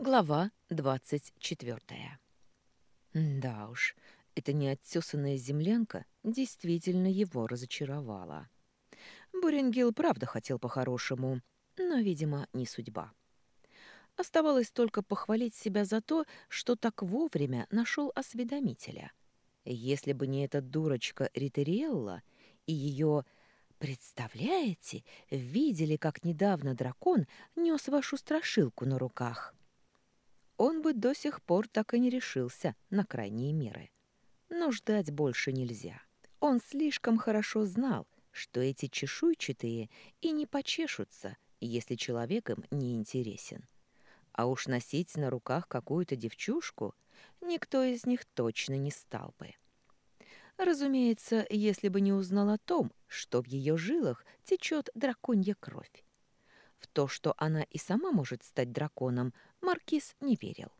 Глава двадцать четвертая. Да уж, эта неоттесанная землянка действительно его разочаровала. Буренгил правда хотел по-хорошему, но, видимо, не судьба. Оставалось только похвалить себя за то, что так вовремя нашел осведомителя. Если бы не эта дурочка Ритериэлла и ее «Представляете, видели, как недавно дракон нес вашу страшилку на руках?» Он бы до сих пор так и не решился на крайние меры. Но ждать больше нельзя. Он слишком хорошо знал, что эти чешуйчатые и не почешутся, если человек им не интересен. А уж носить на руках какую-то девчушку никто из них точно не стал бы. Разумеется, если бы не узнал о том, что в ее жилах течет драконья кровь. В то, что она и сама может стать драконом, Маркиз не верил.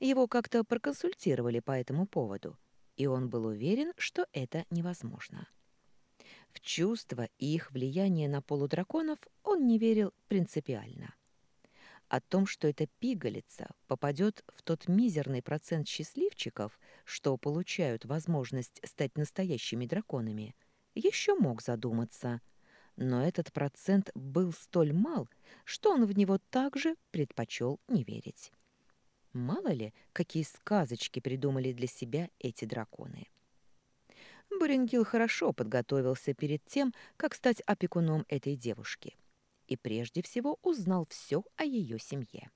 Его как-то проконсультировали по этому поводу, и он был уверен, что это невозможно. В чувства и их влияние на полудраконов он не верил принципиально. О том, что эта пигалица попадет в тот мизерный процент счастливчиков, что получают возможность стать настоящими драконами, еще мог задуматься – но этот процент был столь мал, что он в него также предпочел не верить. Мало ли, какие сказочки придумали для себя эти драконы. Буренгил хорошо подготовился перед тем, как стать опекуном этой девушки, и прежде всего узнал все о ее семье.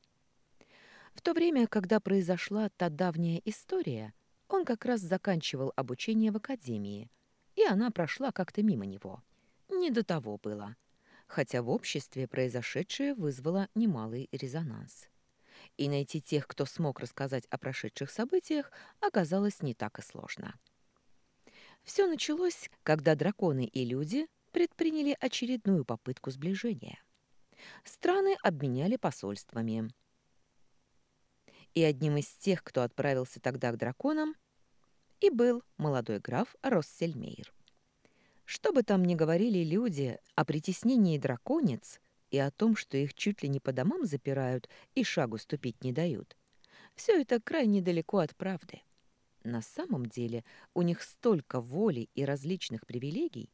В то время, когда произошла та давняя история, он как раз заканчивал обучение в академии, и она прошла как-то мимо него. Не до того было, хотя в обществе произошедшее вызвало немалый резонанс. И найти тех, кто смог рассказать о прошедших событиях, оказалось не так и сложно. Все началось, когда драконы и люди предприняли очередную попытку сближения. Страны обменяли посольствами. И одним из тех, кто отправился тогда к драконам, и был молодой граф Россельмейр. Что бы там ни говорили люди о притеснении драконец и о том, что их чуть ли не по домам запирают и шагу ступить не дают, все это крайне далеко от правды. На самом деле у них столько воли и различных привилегий,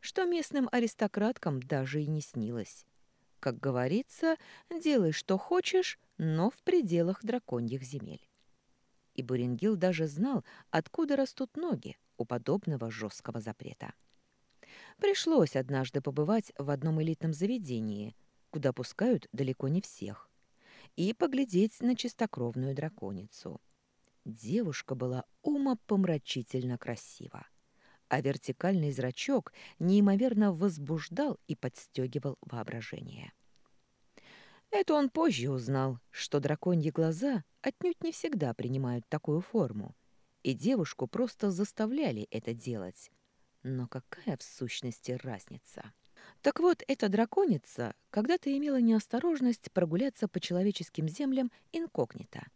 что местным аристократкам даже и не снилось. Как говорится, делай, что хочешь, но в пределах драконьих земель. И Буренгил даже знал, откуда растут ноги у подобного жесткого запрета. Пришлось однажды побывать в одном элитном заведении, куда пускают далеко не всех, и поглядеть на чистокровную драконицу. Девушка была умопомрачительно красива, а вертикальный зрачок неимоверно возбуждал и подстегивал воображение. Это он позже узнал, что драконьи глаза отнюдь не всегда принимают такую форму, и девушку просто заставляли это делать, но какая в сущности разница? Так вот, эта драконица когда-то имела неосторожность прогуляться по человеческим землям инкогнито.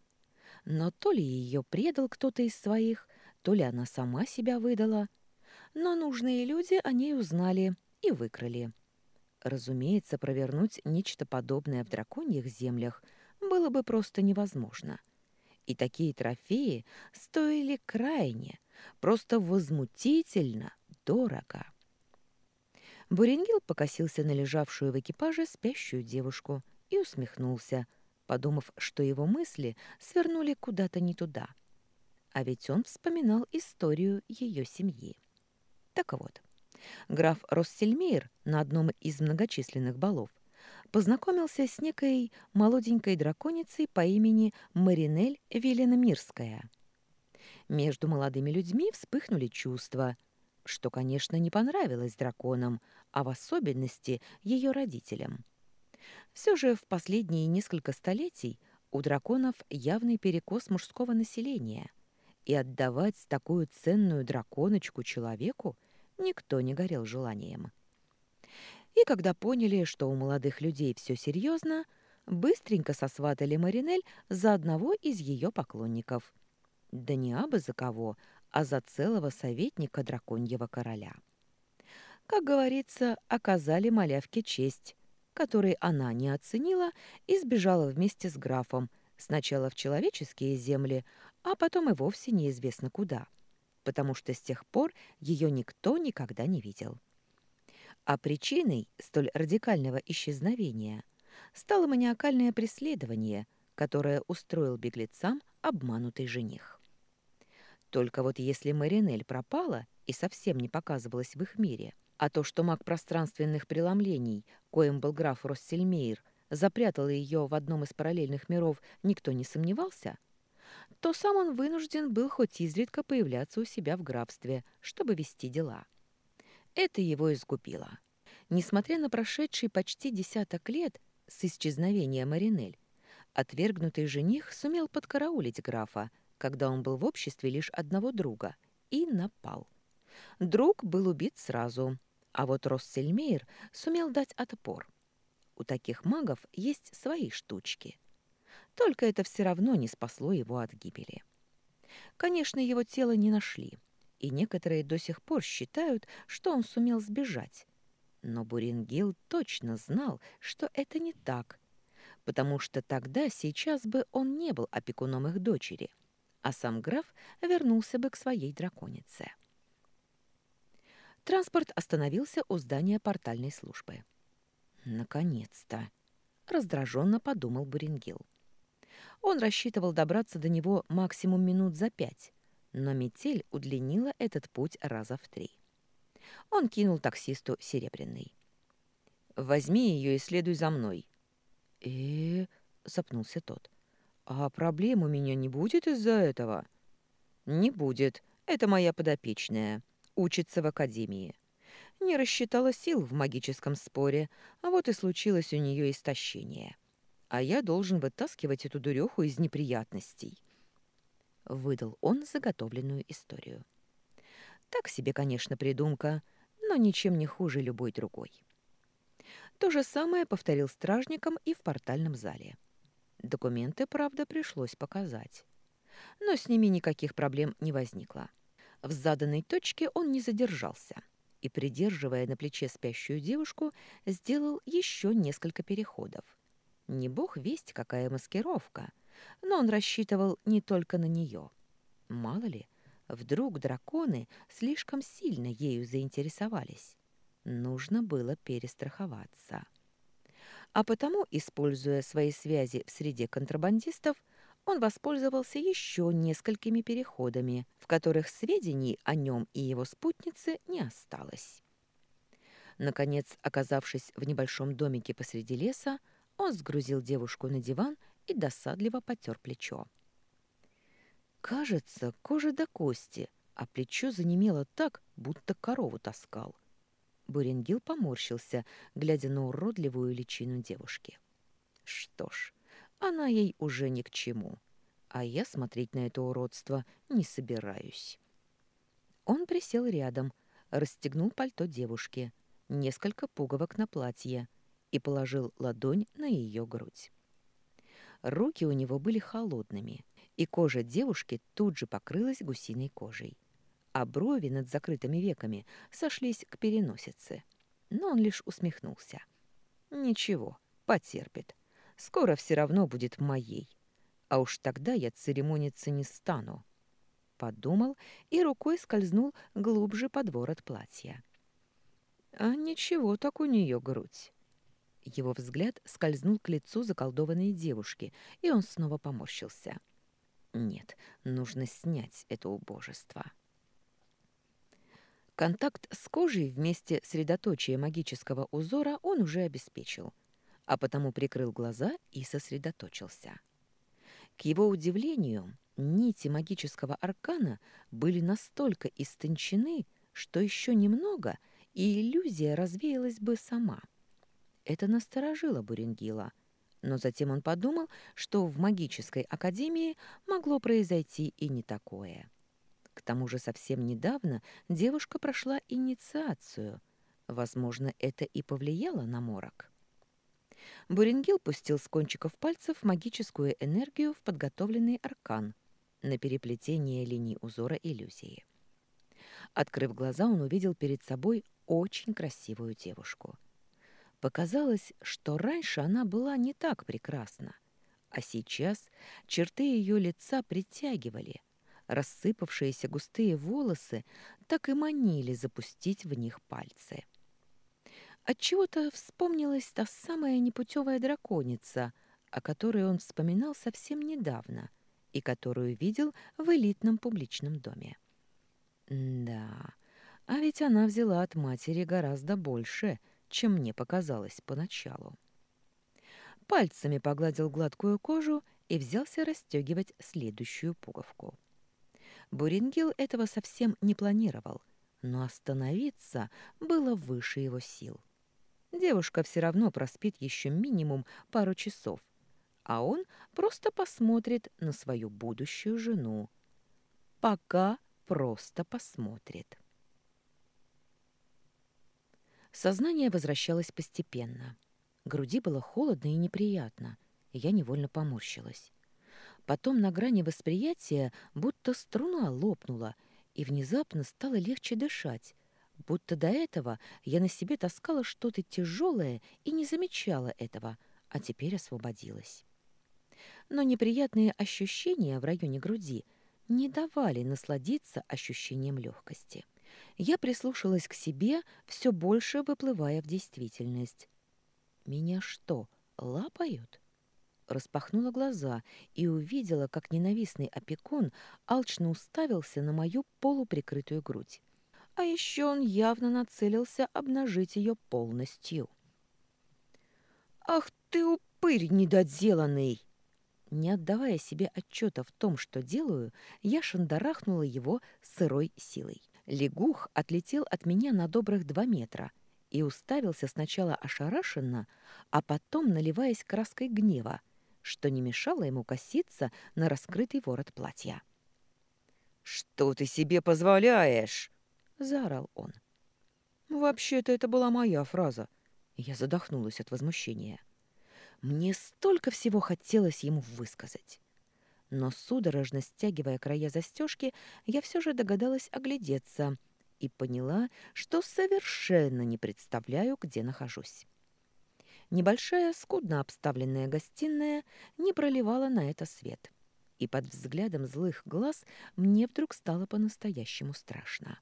Но то ли ее предал кто-то из своих, то ли она сама себя выдала. Но нужные люди о ней узнали и выкрали. Разумеется, провернуть нечто подобное в драконьих землях было бы просто невозможно. И такие трофеи стоили крайне, просто возмутительно дорого. Буренгил покосился на лежавшую в экипаже спящую девушку и усмехнулся, подумав, что его мысли свернули куда-то не туда. А ведь он вспоминал историю ее семьи. Так вот, граф Россельмейр на одном из многочисленных балов познакомился с некой молоденькой драконицей по имени Маринель Веленомирская. Между молодыми людьми вспыхнули чувства – что, конечно, не понравилось драконам, а в особенности ее родителям. Все же в последние несколько столетий у драконов явный перекос мужского населения, и отдавать такую ценную драконочку человеку никто не горел желанием. И когда поняли, что у молодых людей все серьезно, быстренько сосватали Маринель за одного из ее поклонников. Да не абы за кого, а за целого советника драконьего короля. Как говорится, оказали малявке честь, которой она не оценила и сбежала вместе с графом, Сначала в человеческие земли, а потом и вовсе неизвестно куда, потому что с тех пор ее никто никогда не видел. А причиной столь радикального исчезновения стало маниакальное преследование, которое устроил беглецам обманутый жених. Только вот если Маринель пропала и совсем не показывалась в их мире, а то, что маг пространственных преломлений, коим был граф Россельмейр, запрятал ее в одном из параллельных миров, никто не сомневался, то сам он вынужден был хоть изредка появляться у себя в графстве, чтобы вести дела. Это его изгубило. Несмотря на прошедший почти десяток лет с исчезновения Маринель, отвергнутый жених сумел подкараулить графа, когда он был в обществе лишь одного друга, и напал. Друг был убит сразу, а вот Россельмейр сумел дать отпор. У таких магов есть свои штучки. Только это все равно не спасло его от гибели. Конечно, его тело не нашли, и некоторые до сих пор считают, что он сумел сбежать. Но Бурингил точно знал, что это не так, потому что тогда сейчас бы он не был опекуном их дочери, а сам граф вернулся бы к своей драконице. Транспорт остановился у здания портальной службы. «Наконец-то!» — раздраженно подумал Бурингил. Он рассчитывал добраться до него максимум минут за пять, но метель удлинила этот путь раза в три. Он кинул таксисту серебряный. «Возьми ее и следуй за мной». «Э-э-э», запнулся тот. «А проблем у меня не будет из-за этого?» «Не будет. Это моя подопечная. Учится в академии. Не рассчитала сил в магическом споре, а вот и случилось у нее истощение. А я должен вытаскивать эту дуреху из неприятностей». Выдал он заготовленную историю. Так себе, конечно, придумка, но ничем не хуже любой другой. То же самое повторил стражникам и в портальном зале. Документы, правда, пришлось показать. Но с ними никаких проблем не возникло. В заданной точке он не задержался и, придерживая на плече спящую девушку, сделал еще несколько переходов. Не бог весть, какая маскировка, но он рассчитывал не только на нее. Мало ли, вдруг драконы слишком сильно ею заинтересовались. Нужно было перестраховаться а потому, используя свои связи в среде контрабандистов, он воспользовался еще несколькими переходами, в которых сведений о нем и его спутнице не осталось. Наконец, оказавшись в небольшом домике посреди леса, он сгрузил девушку на диван и досадливо потер плечо. Кажется, кожа до кости, а плечо занемело так, будто корову таскал. Буренгил поморщился, глядя на уродливую личину девушки. Что ж, она ей уже ни к чему, а я смотреть на это уродство не собираюсь. Он присел рядом, расстегнул пальто девушки, несколько пуговок на платье и положил ладонь на ее грудь. Руки у него были холодными, и кожа девушки тут же покрылась гусиной кожей а брови над закрытыми веками сошлись к переносице. Но он лишь усмехнулся. «Ничего, потерпит. Скоро все равно будет моей. А уж тогда я церемониться не стану». Подумал и рукой скользнул глубже под ворот платья. «А ничего так у нее грудь». Его взгляд скользнул к лицу заколдованной девушки, и он снова поморщился. «Нет, нужно снять это убожество». Контакт с кожей вместе средоточия магического узора он уже обеспечил, а потому прикрыл глаза и сосредоточился. К его удивлению, нити магического аркана были настолько истончены, что еще немного, и иллюзия развеялась бы сама. Это насторожило Бурингила, но затем он подумал, что в магической академии могло произойти и не такое. К тому же совсем недавно девушка прошла инициацию. Возможно, это и повлияло на морок. Бурингил пустил с кончиков пальцев магическую энергию в подготовленный аркан на переплетение линий узора иллюзии. Открыв глаза, он увидел перед собой очень красивую девушку. Показалось, что раньше она была не так прекрасна, А сейчас черты ее лица притягивали. Рассыпавшиеся густые волосы так и манили запустить в них пальцы. Отчего-то вспомнилась та самая непутевая драконица, о которой он вспоминал совсем недавно и которую видел в элитном публичном доме. да, а ведь она взяла от матери гораздо больше, чем мне показалось поначалу. Пальцами погладил гладкую кожу и взялся расстегивать следующую пуговку. Бурингил этого совсем не планировал, но остановиться было выше его сил. Девушка все равно проспит еще минимум пару часов, а он просто посмотрит на свою будущую жену. Пока просто посмотрит. Сознание возвращалось постепенно. Груди было холодно и неприятно, и я невольно поморщилась. Потом на грани восприятия будто струна лопнула, и внезапно стало легче дышать, будто до этого я на себе таскала что-то тяжелое и не замечала этого, а теперь освободилась. Но неприятные ощущения в районе груди не давали насладиться ощущением легкости. Я прислушалась к себе, все больше выплывая в действительность. «Меня что, лапают?» Распахнула глаза и увидела, как ненавистный опекун алчно уставился на мою полуприкрытую грудь. А еще он явно нацелился обнажить ее полностью. «Ах ты, упырь недоделанный!» Не отдавая себе отчета в том, что делаю, я шандарахнула его сырой силой. Лягух отлетел от меня на добрых два метра и уставился сначала ошарашенно, а потом наливаясь краской гнева, что не мешало ему коситься на раскрытый ворот платья. «Что ты себе позволяешь?» — заорал он. «Вообще-то это была моя фраза». Я задохнулась от возмущения. Мне столько всего хотелось ему высказать но судорожно стягивая края застежки, я все же догадалась оглядеться и поняла, что совершенно не представляю, где нахожусь. Небольшая, скудно обставленная гостиная не проливала на это свет, и под взглядом злых глаз мне вдруг стало по-настоящему страшно.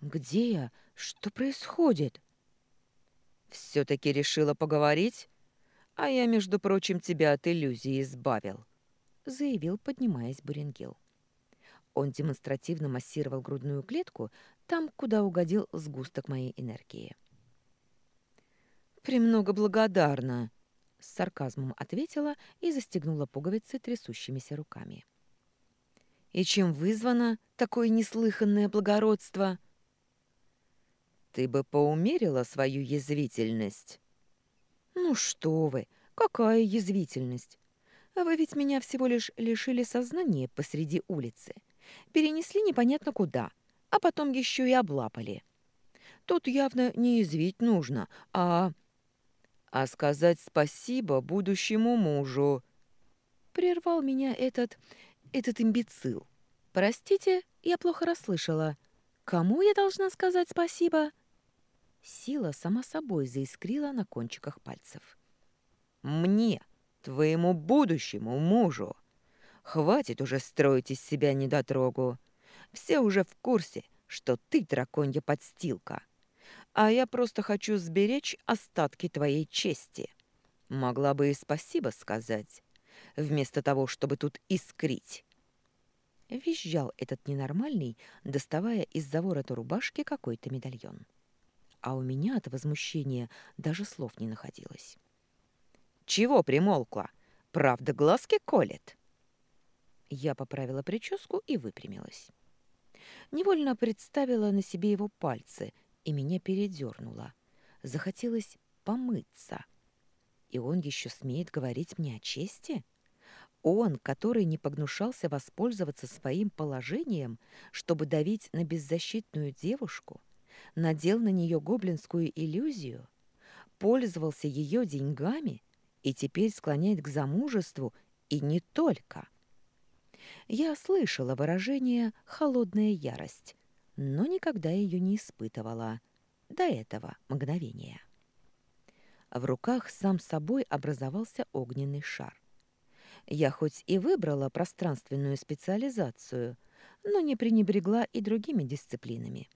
«Где я? Что происходит?» «Все-таки решила поговорить?» а я, между прочим, тебя от иллюзии избавил заявил, поднимаясь Буренгил. Он демонстративно массировал грудную клетку там, куда угодил сгусток моей энергии. «Премного благодарна», — с сарказмом ответила и застегнула пуговицы трясущимися руками. «И чем вызвано такое неслыханное благородство?» «Ты бы поумерила свою язвительность». «Ну что вы, какая язвительность? Вы ведь меня всего лишь лишили сознания посреди улицы. Перенесли непонятно куда, а потом еще и облапали. Тут явно не извить нужно, а... А сказать спасибо будущему мужу. Прервал меня этот... этот имбецил. Простите, я плохо расслышала. Кому я должна сказать спасибо? Сила сама собой заискрила на кончиках пальцев. «Мне!» твоему будущему мужу. Хватит уже строить из себя недотрогу. Все уже в курсе, что ты драконья подстилка. А я просто хочу сберечь остатки твоей чести. Могла бы и спасибо сказать, вместо того, чтобы тут искрить. Визжал этот ненормальный, доставая из-за ворота рубашки какой-то медальон. А у меня от возмущения даже слов не находилось. Чего примолкла? Правда, глазки колет?» Я поправила прическу и выпрямилась. Невольно представила на себе его пальцы, и меня передернуло. Захотелось помыться. И он еще смеет говорить мне о чести? Он, который не погнушался воспользоваться своим положением, чтобы давить на беззащитную девушку, надел на нее гоблинскую иллюзию, пользовался ее деньгами и теперь склоняет к замужеству, и не только. Я слышала выражение «холодная ярость», но никогда ее не испытывала до этого мгновения. В руках сам собой образовался огненный шар. Я хоть и выбрала пространственную специализацию, но не пренебрегла и другими дисциплинами.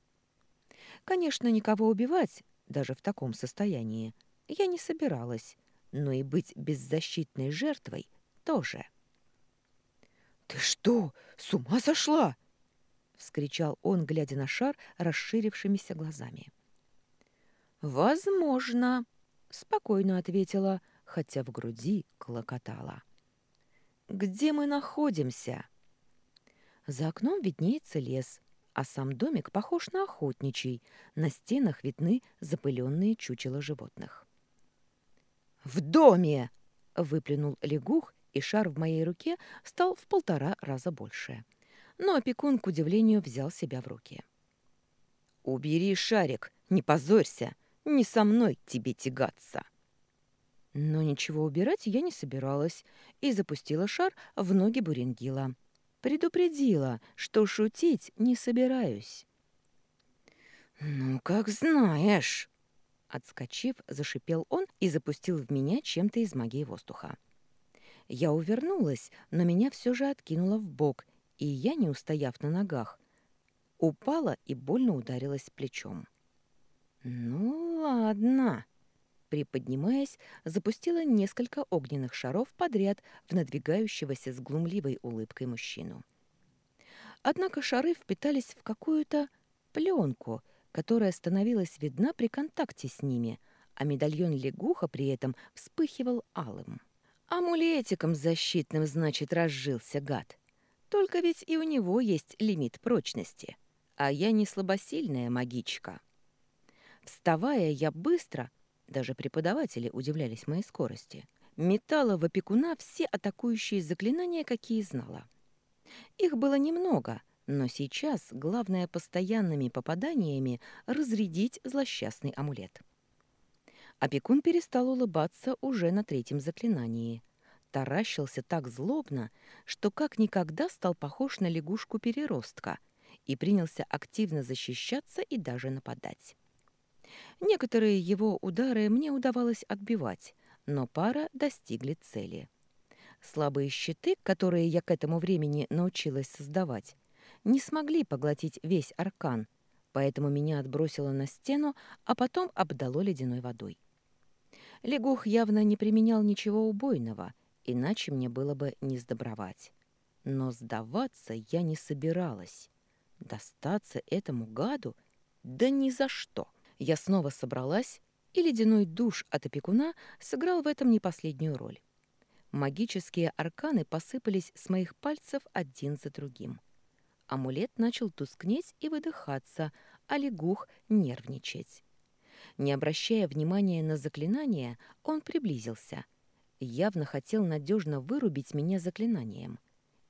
Конечно, никого убивать, даже в таком состоянии, я не собиралась, но и быть беззащитной жертвой тоже. «Ты что, с ума сошла?» — вскричал он, глядя на шар расширившимися глазами. «Возможно», — спокойно ответила, хотя в груди клокотала. «Где мы находимся?» За окном виднеется лес, а сам домик похож на охотничий, на стенах видны запыленные чучела животных. «В доме!» — выплюнул лягух, и шар в моей руке стал в полтора раза больше но опекун, к удивлению, взял себя в руки. «Убери шарик, не позорься, не со мной тебе тягаться!» Но ничего убирать я не собиралась и запустила шар в ноги Бурингила. Предупредила, что шутить не собираюсь. «Ну, как знаешь!» Отскочив, зашипел он и запустил в меня чем-то из магии воздуха. Я увернулась, но меня все же откинуло в бок, и я, не устояв на ногах, упала и больно ударилась плечом. «Ну ладно», приподнимаясь, запустила несколько огненных шаров подряд в надвигающегося с глумливой улыбкой мужчину. Однако шары впитались в какую-то пленку, которая становилась видна при контакте с ними, а медальон лягуха при этом вспыхивал алым. «Амулетиком защитным, значит, разжился гад!» Только ведь и у него есть лимит прочности, а я не слабосильная магичка. Вставая, я быстро, даже преподаватели удивлялись моей скорости, метала в опекуна все атакующие заклинания, какие знала. Их было немного, но сейчас главное постоянными попаданиями разрядить злосчастный амулет. Опекун перестал улыбаться уже на третьем заклинании — таращился так злобно, что как никогда стал похож на лягушку-переростка и принялся активно защищаться и даже нападать. Некоторые его удары мне удавалось отбивать, но пара достигли цели. Слабые щиты, которые я к этому времени научилась создавать, не смогли поглотить весь аркан, поэтому меня отбросило на стену, а потом обдало ледяной водой. Лягух явно не применял ничего убойного — иначе мне было бы не сдобровать. Но сдаваться я не собиралась. Достаться этому гаду? Да ни за что. Я снова собралась, и ледяной душ от опекуна сыграл в этом не последнюю роль. Магические арканы посыпались с моих пальцев один за другим. Амулет начал тускнеть и выдыхаться, а лягух нервничать. Не обращая внимания на заклинание, он приблизился — явно хотел надежно вырубить меня заклинанием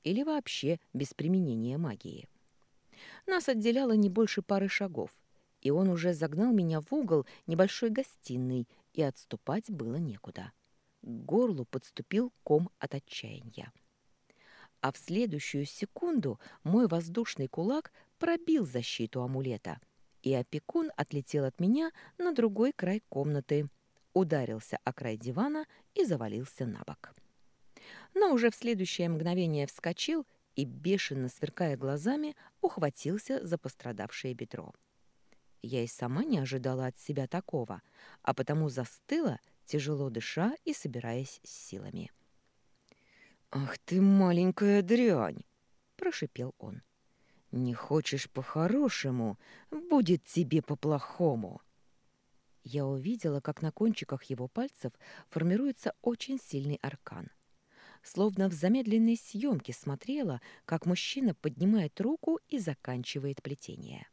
или вообще без применения магии. Нас отделяло не больше пары шагов, и он уже загнал меня в угол небольшой гостиной, и отступать было некуда. К горлу подступил ком от отчаяния. А в следующую секунду мой воздушный кулак пробил защиту амулета, и опекун отлетел от меня на другой край комнаты — ударился о край дивана и завалился на бок. Но уже в следующее мгновение вскочил и, бешено сверкая глазами, ухватился за пострадавшее бедро. Я и сама не ожидала от себя такого, а потому застыла, тяжело дыша и собираясь с силами. «Ах ты, маленькая дрянь!» — прошипел он. «Не хочешь по-хорошему, будет тебе по-плохому!» Я увидела, как на кончиках его пальцев формируется очень сильный аркан. Словно в замедленной съемке смотрела, как мужчина поднимает руку и заканчивает плетение.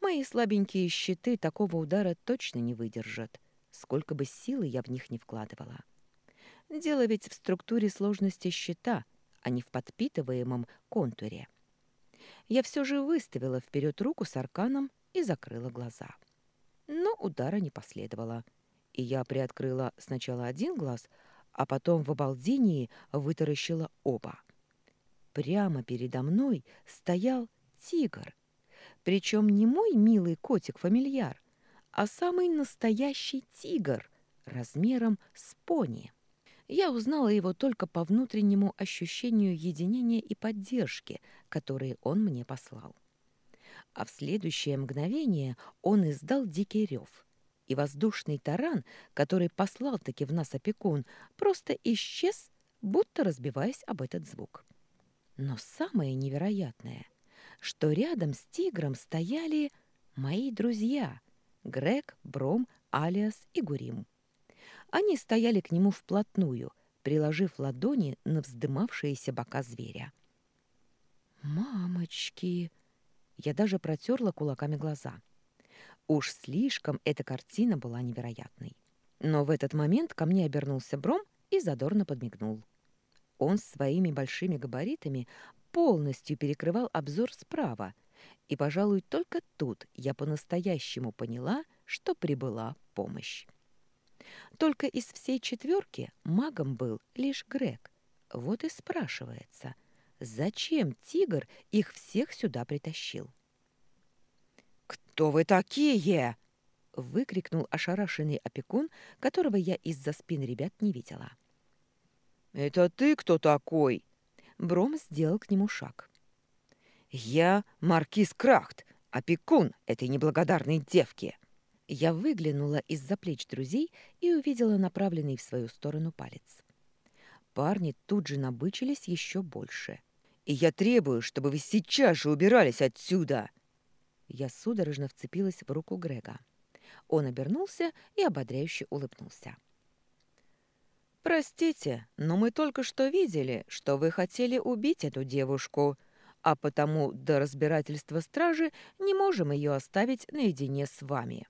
Мои слабенькие щиты такого удара точно не выдержат, сколько бы силы я в них не вкладывала. Дело ведь в структуре сложности щита, а не в подпитываемом контуре. Я все же выставила вперед руку с арканом и закрыла глаза. — но удара не последовало. И я приоткрыла сначала один глаз, а потом в обалдении вытаращила оба. Прямо передо мной стоял тигр. Причем не мой милый котик-фамильяр, а самый настоящий тигр, размером с пони. Я узнала его только по внутреннему ощущению единения и поддержки, которые он мне послал. А в следующее мгновение он издал дикий рев, и воздушный таран, который послал таки в нас опекун, просто исчез, будто разбиваясь об этот звук. Но самое невероятное, что рядом с тигром стояли мои друзья — Грег, Бром, Алиас и Гурим. Они стояли к нему вплотную, приложив ладони на вздымавшиеся бока зверя. «Мамочки!» Я даже протерла кулаками глаза. Уж слишком эта картина была невероятной. Но в этот момент ко мне обернулся Бром и задорно подмигнул. Он своими большими габаритами полностью перекрывал обзор справа, и, пожалуй, только тут я по-настоящему поняла, что прибыла помощь. Только из всей четверки магом был лишь Грег. Вот и спрашивается, зачем тигр их всех сюда притащил? «Кто вы такие?» — выкрикнул ошарашенный опекун, которого я из-за спин ребят не видела. — «Это ты кто такой?» Бром сделал к нему шаг. «Я маркиз Крахт, опекун этой неблагодарной девки». Я выглянула из-за плеч друзей и увидела направленный в свою сторону палец. Парни тут же набычились еще больше. «И я требую, чтобы вы сейчас же убирались отсюда!» Я судорожно вцепилась в руку Грега. Он обернулся и ободряюще улыбнулся. «Простите, но мы только что видели, что вы хотели убить эту девушку, а потому до разбирательства стражи не можем ее оставить наедине с вами».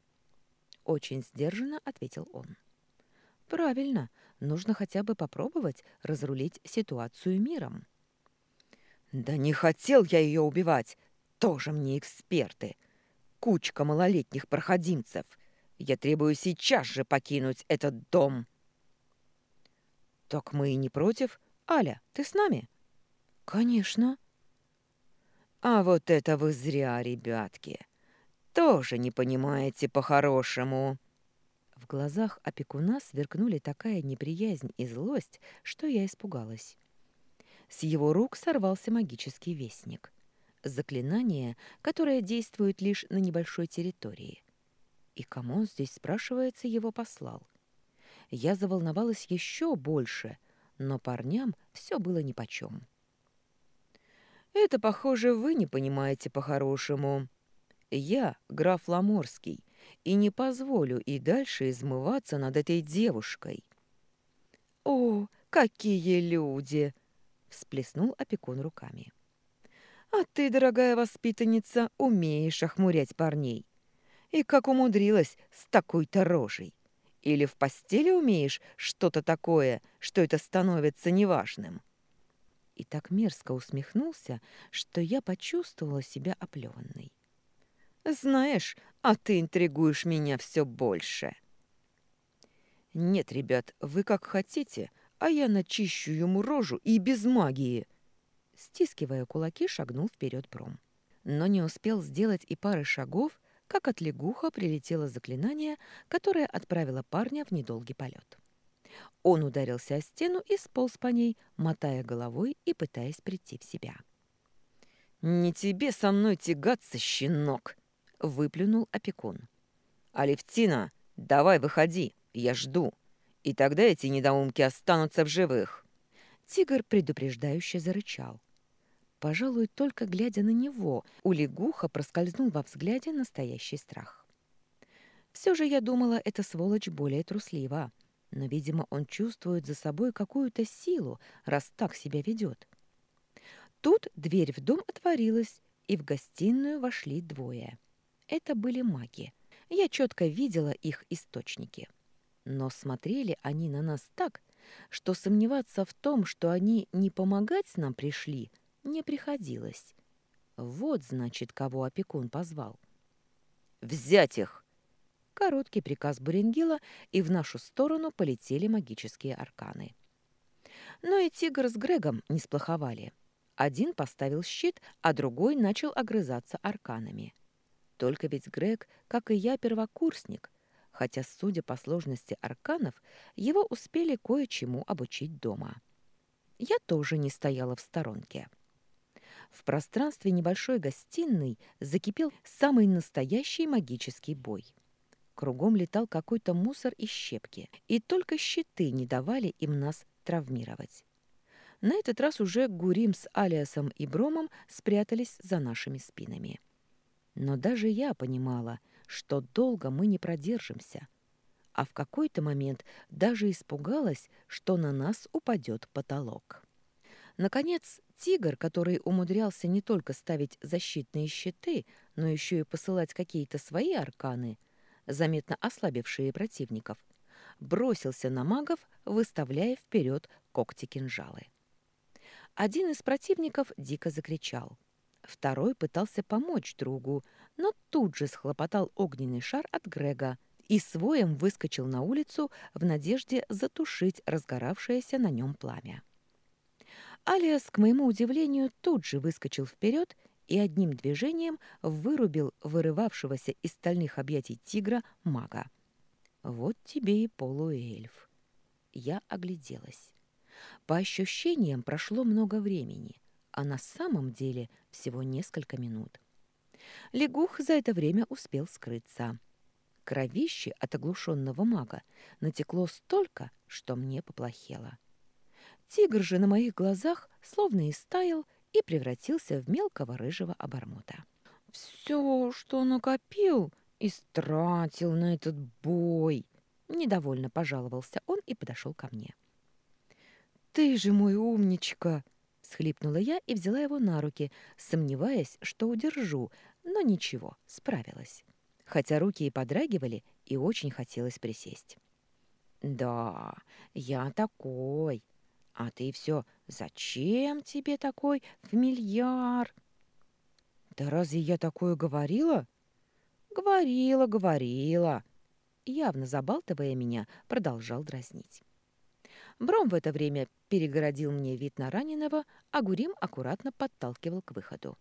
Очень сдержанно ответил он. «Правильно, нужно хотя бы попробовать разрулить ситуацию миром». «Да не хотел я ее убивать, тоже мне эксперты. Кучка малолетних проходимцев. Я требую сейчас же покинуть этот дом». «Так мы и не против. Аля, ты с нами?» «Конечно». «А вот это вы зря, ребятки. Тоже не понимаете по-хорошему». В глазах опекуна сверкнули такая неприязнь и злость, что я испугалась. С его рук сорвался магический вестник. Заклинание, которое действует лишь на небольшой территории. И кому он здесь, спрашивается, его послал? я заволновалась еще больше, но парням все было нипочем. «Это, похоже, вы не понимаете по-хорошему. Я граф Ламорский и не позволю и дальше измываться над этой девушкой». «О, какие люди!» — всплеснул опекун руками. «А ты, дорогая воспитанница, умеешь охмурять парней. И как умудрилась с такой-то рожей!» Или в постели умеешь что-то такое, что это становится неважным?» И так мерзко усмехнулся, что я почувствовала себя оплеванной. «Знаешь, а ты интригуешь меня все больше». «Нет, ребят, вы как хотите, а я начищу ему рожу и без магии». Стискивая кулаки, шагнул вперед Бром. Но не успел сделать и пары шагов, как от лягуха прилетело заклинание, которое отправило парня в недолгий полет. Он ударился о стену и сполз по ней, мотая головой и пытаясь прийти в себя. «Не тебе со мной тягаться, щенок!» — выплюнул опекун. «Алевтина, давай выходи, я жду, и тогда эти недоумки останутся в живых». Тигр предупреждающе зарычал. Пожалуй, только глядя на него, у лягуха проскользнул во взгляде настоящий страх. Все же я думала, эта сволочь более труслива, но, видимо, он чувствует за собой какую-то силу, раз так себя ведет. Тут дверь в дом отворилась, и в гостиную вошли двое. Это были маги. Я четко видела их источники. Но смотрели они на нас так, что сомневаться в том, что они не помогать нам пришли – не приходилось. Вот, значит, кого опекун позвал. «Взять их!» Короткий приказ Буренгила, и в нашу сторону полетели магические арканы. Но и тигр с Грегом не сплоховали. Один поставил щит, а другой начал огрызаться арканами. Только ведь Грег, как и я, первокурсник, хотя, судя по сложности арканов, его успели кое-чему обучить дома. Я тоже не стояла в сторонке. В пространстве небольшой гостиной закипел самый настоящий магический бой. Кругом летал какой-то мусор и щепки, и только щиты не давали им нас травмировать. На этот раз уже Гурим с Алиасом и Бромом спрятались за нашими спинами. Но даже я понимала, что долго мы не продержимся, а в какой-то момент даже испугалась, что на нас упадет потолок. Наконец, тигр, который умудрялся не только ставить защитные щиты, но еще и посылать какие-то свои арканы, заметно ослабившие противников, бросился на магов, выставляя вперед когти-кинжалы. Один из противников дико закричал. Второй пытался помочь другу, но тут же схлопотал огненный шар от Грега и своем выскочил на улицу в надежде затушить разгоравшееся на нем пламя. Алиас, к моему удивлению, тут же выскочил вперед и одним движением вырубил вырывавшегося из стальных объятий тигра мага. Вот тебе и полуэльф. Я огляделась. По ощущениям прошло много времени, а на самом деле всего несколько минут. Лягух за это время успел скрыться. Кровище от оглушенного мага натекло столько, что мне поплохело. Тигр же на моих глазах словно истаял и превратился в мелкого рыжего обормота. «Все, что накопил, истратил на этот бой!» Недовольно пожаловался он и подошел ко мне. «Ты же мой умничка!» — схлипнула я и взяла его на руки, сомневаясь, что удержу, но ничего, справилась. Хотя руки и подрагивали, и очень хотелось присесть. «Да, я такой. А ты все, зачем тебе такой фамильяр?» «Да разве я такое говорила?» «Говорила, говорила!» Явно забалтывая меня, продолжал дразнить. Бром в это время перегородил мне вид на раненого, а Гурим аккуратно подталкивал к выходу.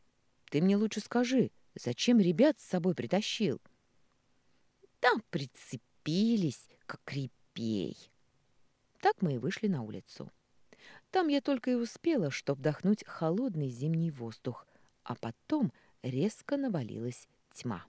«Ты мне лучше скажи, зачем ребят с собой притащил?» «Там прицепились, как репей!» Так мы и вышли на улицу. Там я только и успела, что вдохнуть холодный зимний воздух, а потом резко навалилась тьма.